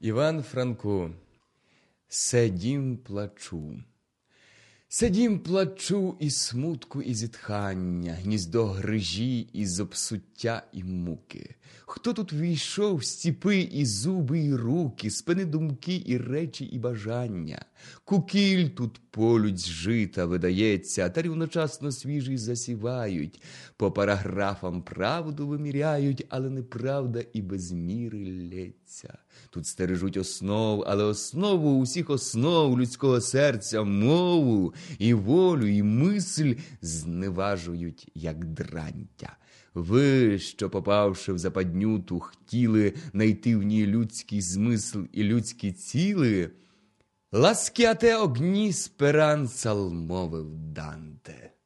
Іван Франко, Седім плачу. Сидім, плачу і смутку, і зітхання, гніздо грижі, і зобсуття, і муки. Хто тут війшов стіпи, і зуби, і руки, спини думки, і речі, і бажання? Кукіль тут полють з жита видається, та рівночасно свіжий засівають, по параграфам правду виміряють, але неправда і без міри лється. Тут стережуть основ, але основу усіх основ людського серця, мову і волю, і мисль зневажують, як дрантя. Ви, що, попавши в западню, ту хотіли найти в ній людський змисл і людські ціли, ласкяте огні спиранцал мовив Данте.